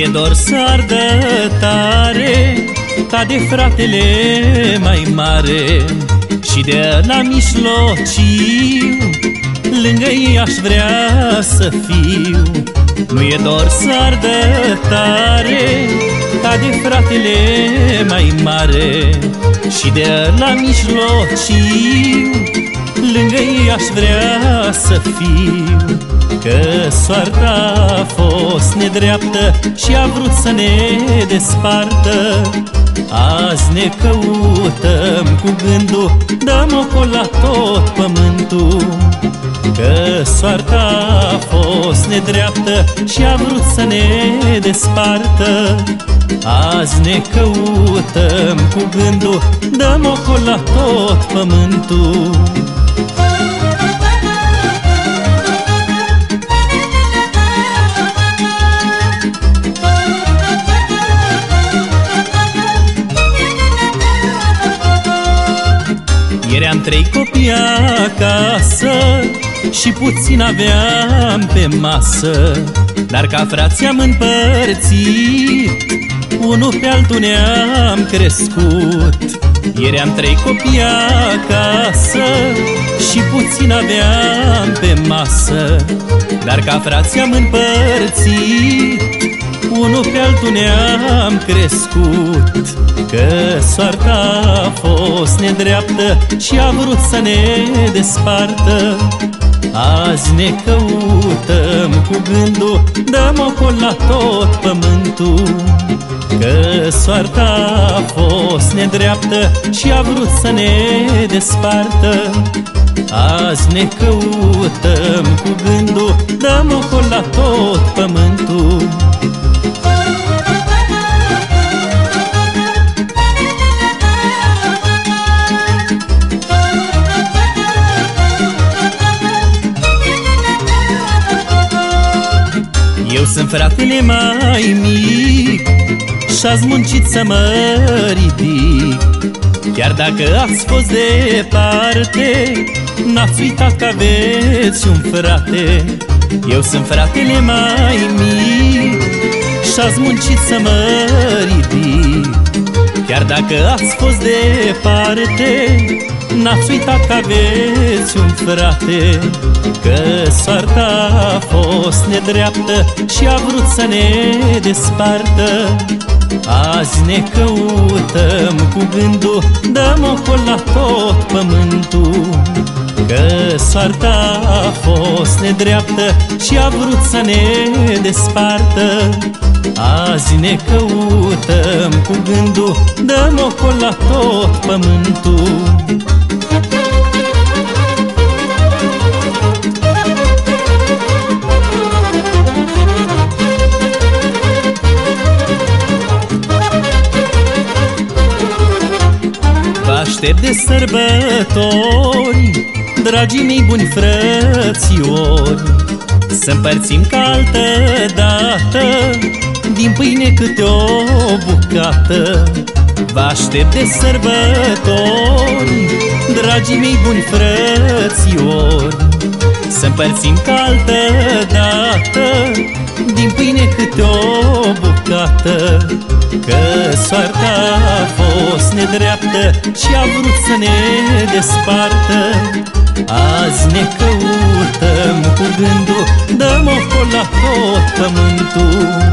mi-e dor ardă tare Ca de fratele mai mare. Și de la mijlociu Lângă ei aș vrea să fiu. Nu-i dor să ardă tare Ca de fratele mai mare. Și de la mijlociu Lângă ei aș vrea să fiu soarta a fost nedreaptă Și a vrut să ne despartă. Azi ne căutăm cu gândul Dăm o la tot pământul. Că soarta a fost nedreaptă Și a vrut să ne despartă. Azi ne căutăm cu gândul Dăm o la tot pământul Eram trei copii acasă Și puțin aveam pe masă. Dar ca frații am împărțit Unul pe altul ne-am crescut. Eram trei copii acasă Și puțin aveam pe masă. Dar ca frații am împărțit unul pe altul ne-am crescut Că soarta a fost nedreaptă Și a vrut să ne despartă. Azi ne căutăm cu gândul Dăm o la tot pământul Că soarta a fost nedreaptă Și a vrut să ne despartă. Azi ne căutăm cu gândul fratele mai mic Și-ați muncit să mă ridic. Chiar dacă ați fost departe N-ați uitat că aveți un frate. Eu sunt fratele mai mic Și-ați muncit să mă ridic. Chiar dacă ați fost departe N-ați uitat că aveți un frate Că soarta a fost nedreaptă Și a vrut să ne despartă. Azi ne căutăm cu gândul Dăm o la tot pământul Că soarta a fost nedreaptă Și a vrut să ne despartă. Azi ne căutăm cu gândul Dăm o la tot pământul aștept de sărbători Dragii mei buni frățiori. Să împărțim ca altă dată Din pâine câte o bucată. Vă aștept de sărbători Dragii mei buni frățiori Să împărțim ca altă dată Din pâine câte o bucată. Că soarta a fost nedreaptă Și a vrut să ne despartă. Azi ne căutăm cu gândul Dăm o la tot pământul.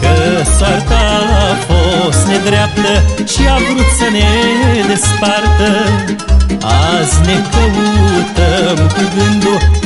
Că soarta a fost nedreaptă Și a vrut să ne despartă. Azi ne căutăm cu gândul